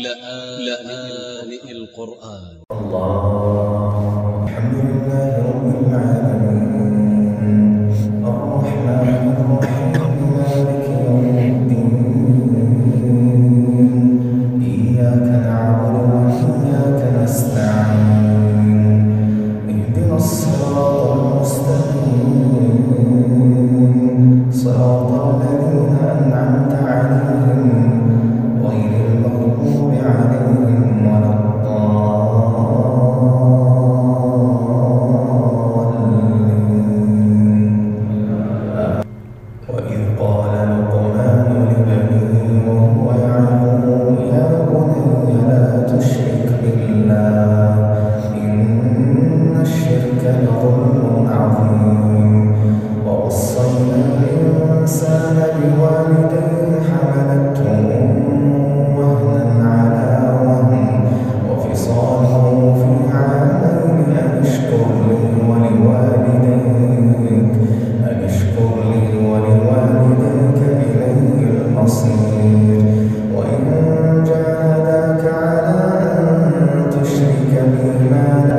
لآن القرآن. الله الحمد لله رب العالمين. الرحمن الرحيم. ما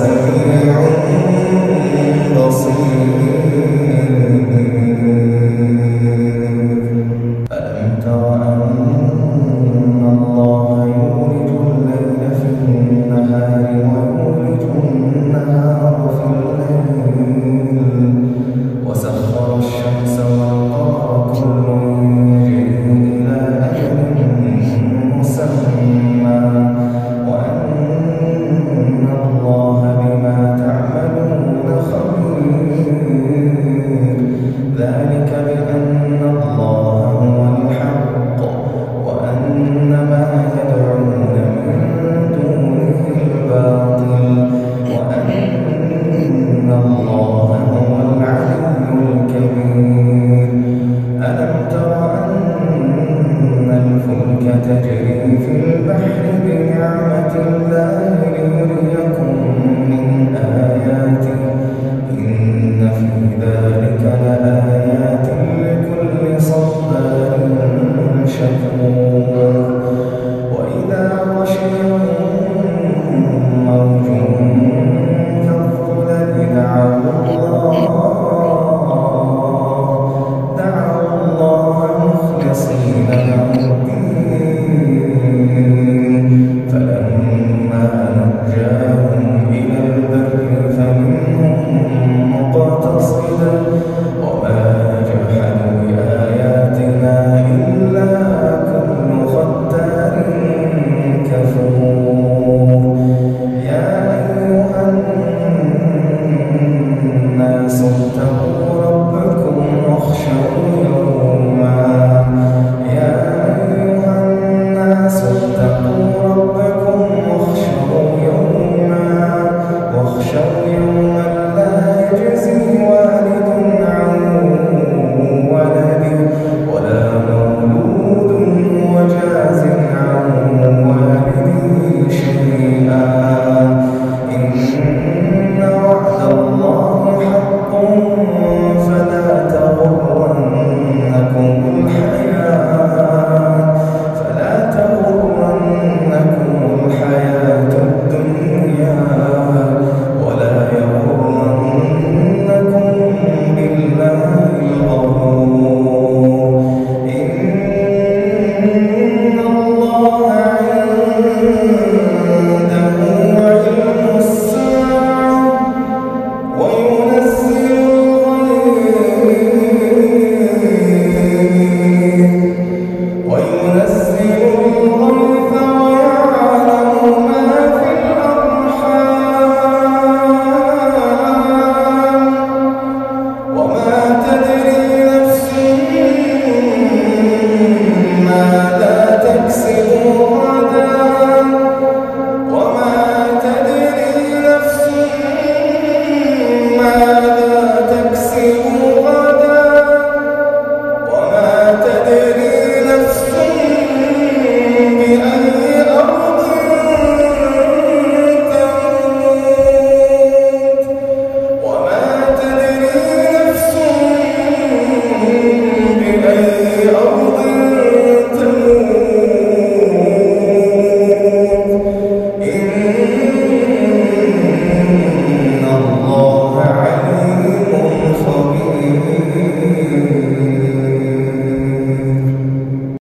سميع